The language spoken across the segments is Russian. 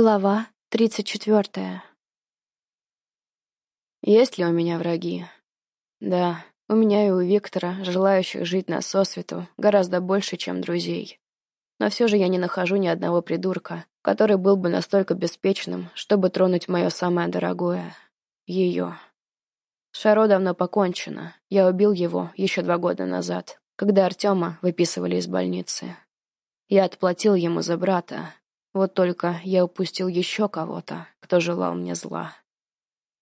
Глава тридцать четвертая. Есть ли у меня враги? Да, у меня и у Виктора, желающих жить на сосвету, гораздо больше, чем друзей. Но все же я не нахожу ни одного придурка, который был бы настолько беспечным, чтобы тронуть мое самое дорогое — ее. Шаро давно покончено. Я убил его еще два года назад, когда Артема выписывали из больницы. Я отплатил ему за брата, вот только я упустил еще кого-то, кто желал мне зла.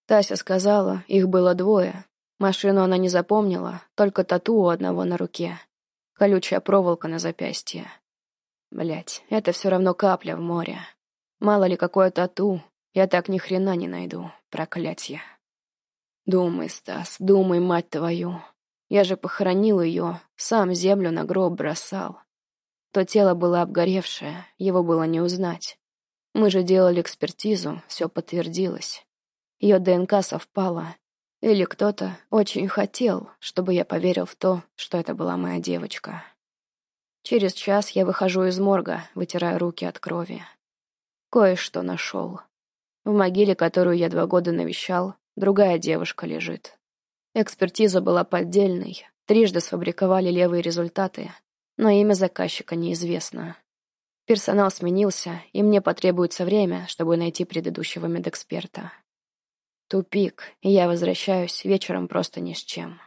Тася сказала, их было двое. Машину она не запомнила, только тату у одного на руке. Колючая проволока на запястье. Блять, это все равно капля в море. Мало ли какое тату, я так ни хрена не найду, проклятье. Думай, Стас, думай, мать твою. Я же похоронил ее, сам землю на гроб бросал. То тело было обгоревшее, его было не узнать. Мы же делали экспертизу, все подтвердилось. Ее ДНК совпала. Или кто-то очень хотел, чтобы я поверил в то, что это была моя девочка. Через час я выхожу из морга, вытирая руки от крови. Кое-что нашел. В могиле, которую я два года навещал, другая девушка лежит. Экспертиза была поддельной, трижды сфабриковали левые результаты, но имя заказчика неизвестно. Персонал сменился, и мне потребуется время, чтобы найти предыдущего медэксперта. Тупик, и я возвращаюсь вечером просто ни с чем.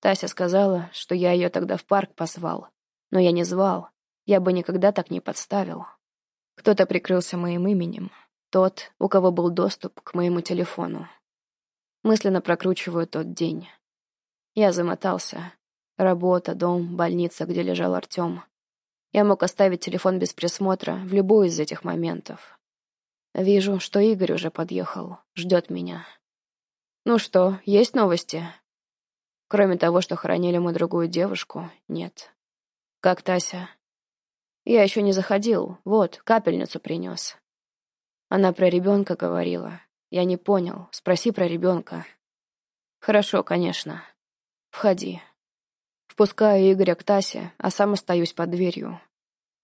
Тася сказала, что я ее тогда в парк позвал, но я не звал, я бы никогда так не подставил. Кто-то прикрылся моим именем, тот, у кого был доступ к моему телефону. Мысленно прокручиваю тот день. Я замотался, Работа, дом, больница, где лежал Артем. Я мог оставить телефон без присмотра в любой из этих моментов. Вижу, что Игорь уже подъехал, ждет меня. Ну что, есть новости? Кроме того, что хоронили мы другую девушку, нет. Как Тася? Я еще не заходил, вот, капельницу принес. Она про ребенка говорила. Я не понял, спроси про ребенка. Хорошо, конечно. Входи. Впускаю Игоря к Тасе, а сам остаюсь под дверью.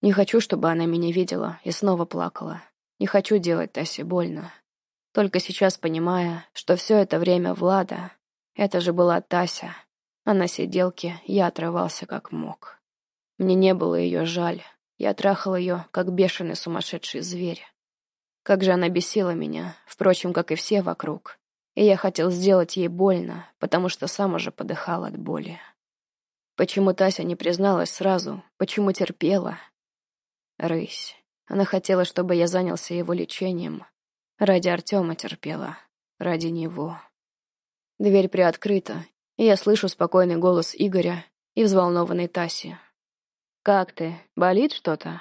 Не хочу, чтобы она меня видела и снова плакала. Не хочу делать Тасе больно. Только сейчас понимая, что все это время Влада, это же была Тася, а на сиделке я отрывался как мог. Мне не было ее жаль. Я трахал ее, как бешеный сумасшедший зверь. Как же она бесила меня, впрочем, как и все вокруг. И я хотел сделать ей больно, потому что сам уже подыхал от боли. Почему Тася не призналась сразу? Почему терпела? Рысь. Она хотела, чтобы я занялся его лечением. Ради Артема терпела. Ради него. Дверь приоткрыта, и я слышу спокойный голос Игоря и взволнованной Таси. «Как ты? Болит что-то?»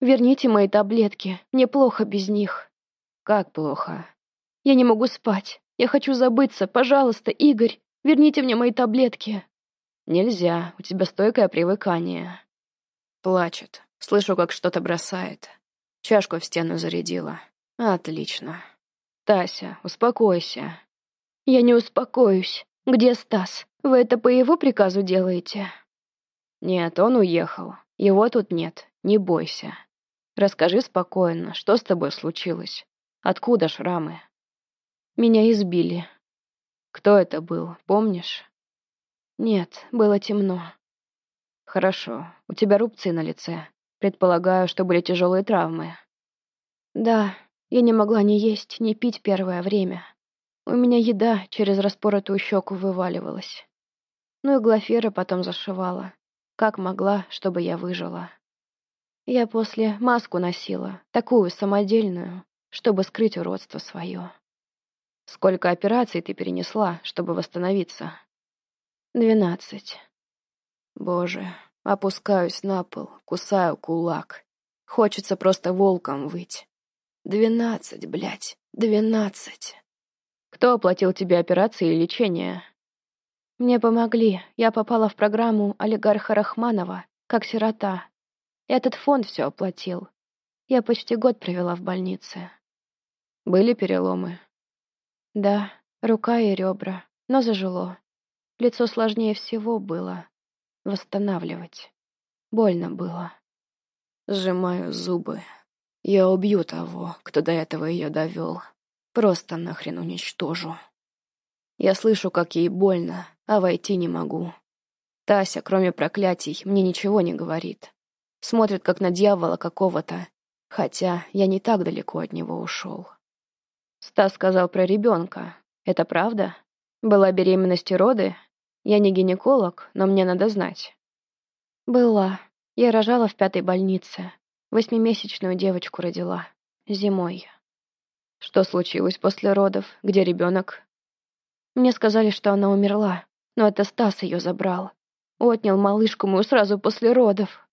«Верните мои таблетки. Мне плохо без них». «Как плохо?» «Я не могу спать. Я хочу забыться. Пожалуйста, Игорь, верните мне мои таблетки». Нельзя, у тебя стойкое привыкание. Плачет. Слышу, как что-то бросает. Чашку в стену зарядила. Отлично. Тася, успокойся. Я не успокоюсь. Где Стас? Вы это по его приказу делаете? Нет, он уехал. Его тут нет. Не бойся. Расскажи спокойно, что с тобой случилось? Откуда шрамы? Меня избили. Кто это был, помнишь? Нет, было темно. Хорошо. У тебя рубцы на лице. Предполагаю, что были тяжелые травмы. Да, я не могла ни есть, ни пить первое время. У меня еда через распоротую щеку вываливалась. Ну и Глафира потом зашивала. Как могла, чтобы я выжила. Я после маску носила, такую самодельную, чтобы скрыть уродство свое. Сколько операций ты перенесла, чтобы восстановиться? Двенадцать. Боже, опускаюсь на пол, кусаю кулак. Хочется просто волком выть. Двенадцать, блядь, двенадцать. Кто оплатил тебе операции и лечение? Мне помогли. Я попала в программу олигарха Рахманова, как сирота. Этот фонд все оплатил. Я почти год провела в больнице. Были переломы? Да, рука и ребра, но зажило. Лицо сложнее всего было восстанавливать. Больно было. Сжимаю зубы. Я убью того, кто до этого ее довел. Просто нахрен уничтожу. Я слышу, как ей больно, а войти не могу. Тася, кроме проклятий, мне ничего не говорит. Смотрит, как на дьявола какого-то, хотя я не так далеко от него ушел. Стас сказал про ребенка. Это правда? Была беременность и роды? Я не гинеколог, но мне надо знать. Была. Я рожала в пятой больнице. Восьмимесячную девочку родила. Зимой. Что случилось после родов? Где ребенок? Мне сказали, что она умерла, но это Стас ее забрал. Отнял малышку мою сразу после родов.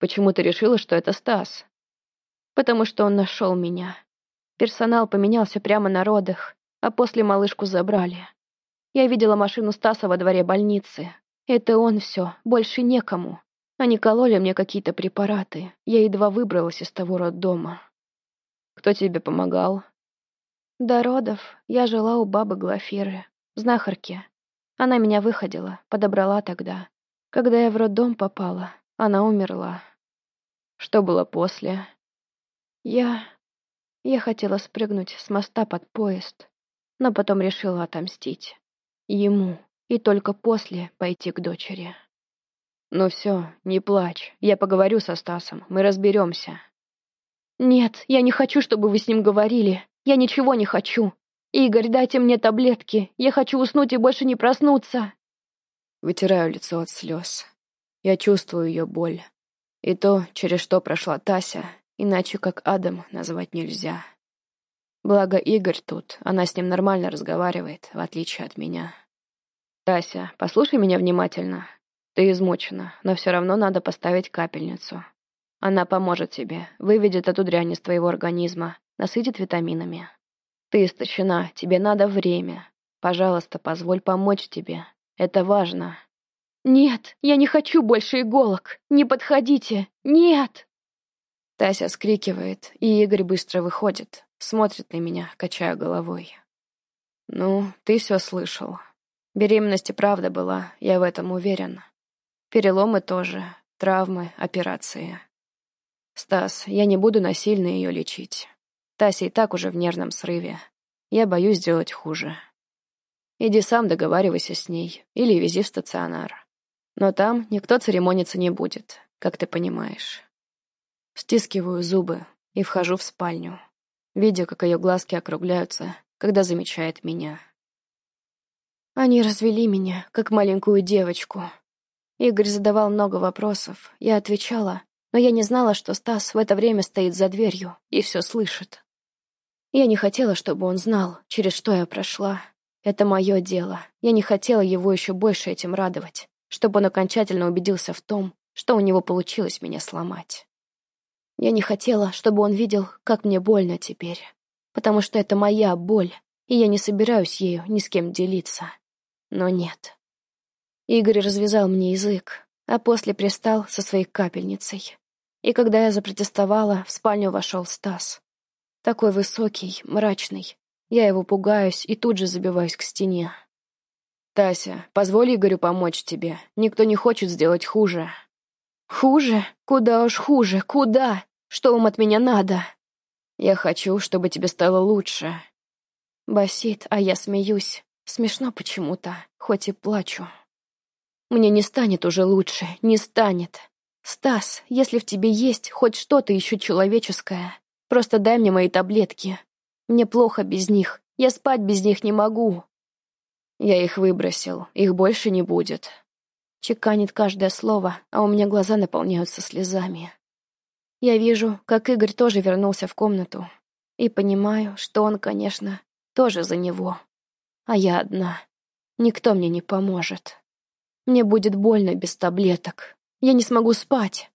Почему ты решила, что это Стас? Потому что он нашел меня. Персонал поменялся прямо на родах, а после малышку забрали. Я видела машину Стаса во дворе больницы. Это он все, больше некому. Они кололи мне какие-то препараты. Я едва выбралась из того роддома. Кто тебе помогал? До родов я жила у бабы Глафиры, знахарки. Она меня выходила, подобрала тогда. Когда я в роддом попала, она умерла. Что было после? Я... Я хотела спрыгнуть с моста под поезд, но потом решила отомстить. Ему, и только после пойти к дочери. «Ну все, не плачь. Я поговорю со Стасом, мы разберемся. «Нет, я не хочу, чтобы вы с ним говорили. Я ничего не хочу. Игорь, дайте мне таблетки. Я хочу уснуть и больше не проснуться». Вытираю лицо от слез. Я чувствую ее боль. И то, через что прошла Тася, иначе как Адам назвать нельзя. Благо Игорь тут, она с ним нормально разговаривает, в отличие от меня. «Тася, послушай меня внимательно. Ты измучена, но все равно надо поставить капельницу. Она поможет тебе, выведет эту дрянь из твоего организма, насытит витаминами. Ты истощена, тебе надо время. Пожалуйста, позволь помочь тебе. Это важно. Нет, я не хочу больше иголок. Не подходите. Нет. Тася скрикивает, и Игорь быстро выходит, смотрит на меня, качая головой. Ну, ты все слышал. Беременность и правда была, я в этом уверен. Переломы тоже, травмы, операции. «Стас, я не буду насильно ее лечить. Тася и так уже в нервном срыве. Я боюсь сделать хуже. Иди сам договаривайся с ней или вези в стационар. Но там никто церемониться не будет, как ты понимаешь». Стискиваю зубы и вхожу в спальню, видя, как ее глазки округляются, когда замечает меня. Они развели меня, как маленькую девочку. Игорь задавал много вопросов, я отвечала, но я не знала, что Стас в это время стоит за дверью и все слышит. Я не хотела, чтобы он знал, через что я прошла. Это мое дело. Я не хотела его еще больше этим радовать, чтобы он окончательно убедился в том, что у него получилось меня сломать. Я не хотела, чтобы он видел, как мне больно теперь, потому что это моя боль, и я не собираюсь ею ни с кем делиться. Но нет. Игорь развязал мне язык, а после пристал со своей капельницей. И когда я запротестовала, в спальню вошел Стас. Такой высокий, мрачный. Я его пугаюсь и тут же забиваюсь к стене. «Тася, позволь Игорю помочь тебе. Никто не хочет сделать хуже». «Хуже? Куда уж хуже? Куда? Что вам от меня надо?» «Я хочу, чтобы тебе стало лучше». Басит, а я смеюсь. Смешно почему-то, хоть и плачу. Мне не станет уже лучше, не станет. «Стас, если в тебе есть хоть что-то еще человеческое, просто дай мне мои таблетки. Мне плохо без них, я спать без них не могу». «Я их выбросил, их больше не будет». Чеканит каждое слово, а у меня глаза наполняются слезами. Я вижу, как Игорь тоже вернулся в комнату, и понимаю, что он, конечно, тоже за него. А я одна. Никто мне не поможет. Мне будет больно без таблеток, я не смогу спать.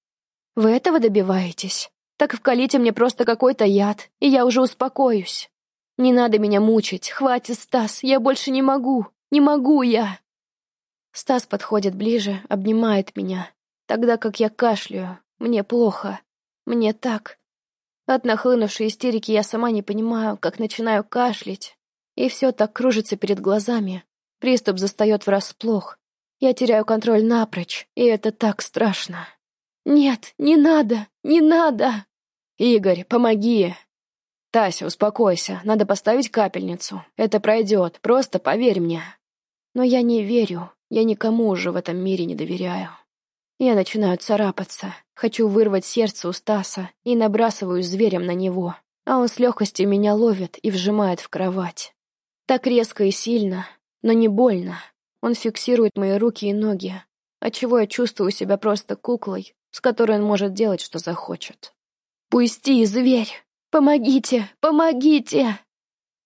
Вы этого добиваетесь? Так вкалите мне просто какой-то яд, и я уже успокоюсь. Не надо меня мучить. Хватит, Стас, я больше не могу. Не могу я. Стас подходит ближе, обнимает меня. Тогда как я кашляю, мне плохо. Мне так. От нахлынувшей истерики я сама не понимаю, как начинаю кашлять. И все так кружится перед глазами. Приступ застает врасплох. Я теряю контроль напрочь, и это так страшно. «Нет, не надо, не надо!» Игорь, помоги!» «Тася, успокойся, надо поставить капельницу. Это пройдет, просто поверь мне». Но я не верю, я никому уже в этом мире не доверяю. Я начинаю царапаться, хочу вырвать сердце у Стаса и набрасываюсь зверем на него, а он с легкостью меня ловит и вжимает в кровать. Так резко и сильно, но не больно. Он фиксирует мои руки и ноги, отчего я чувствую себя просто куклой, с которой он может делать, что захочет. «Пусти, зверь!» «Помогите! Помогите!»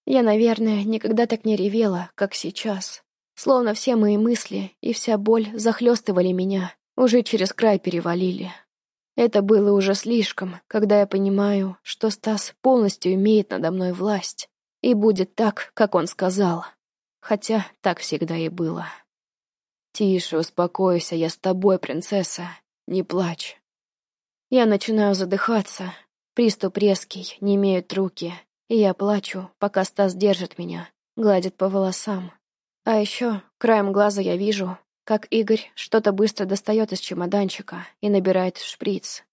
Я, наверное, никогда так не ревела, как сейчас. Словно все мои мысли и вся боль захлестывали меня, уже через край перевалили. Это было уже слишком, когда я понимаю, что Стас полностью имеет надо мной власть и будет так, как он сказал. Хотя так всегда и было. «Тише, успокойся, я с тобой, принцесса. Не плачь». Я начинаю задыхаться, Приступ резкий, не имеют руки, и я плачу, пока Стас держит меня, гладит по волосам. А еще краем глаза я вижу, как Игорь что-то быстро достает из чемоданчика и набирает в шприц.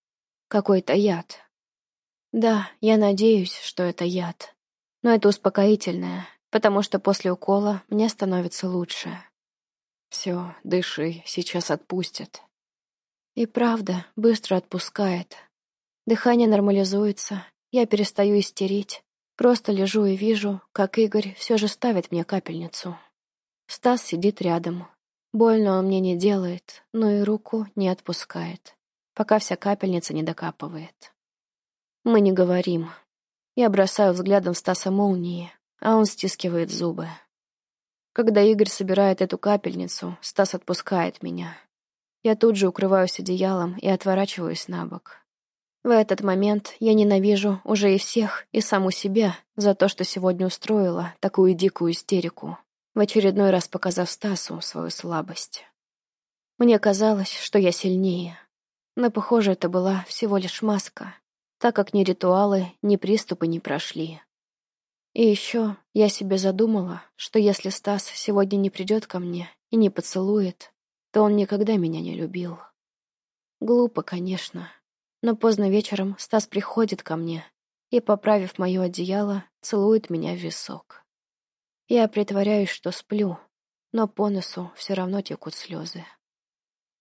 Какой-то яд. Да, я надеюсь, что это яд. Но это успокоительное, потому что после укола мне становится лучше. Все, дыши, сейчас отпустят. И правда, быстро отпускает, Дыхание нормализуется, я перестаю истерить. Просто лежу и вижу, как Игорь все же ставит мне капельницу. Стас сидит рядом. Больно он мне не делает, но и руку не отпускает, пока вся капельница не докапывает. Мы не говорим. Я бросаю взглядом Стаса молнии, а он стискивает зубы. Когда Игорь собирает эту капельницу, Стас отпускает меня. Я тут же укрываюсь одеялом и отворачиваюсь на бок. В этот момент я ненавижу уже и всех, и саму себя за то, что сегодня устроила такую дикую истерику, в очередной раз показав Стасу свою слабость. Мне казалось, что я сильнее, но, похоже, это была всего лишь маска, так как ни ритуалы, ни приступы не прошли. И еще я себе задумала, что если Стас сегодня не придет ко мне и не поцелует, то он никогда меня не любил. Глупо, конечно, но поздно вечером Стас приходит ко мне и, поправив мое одеяло, целует меня в висок. Я притворяюсь, что сплю, но по носу все равно текут слезы.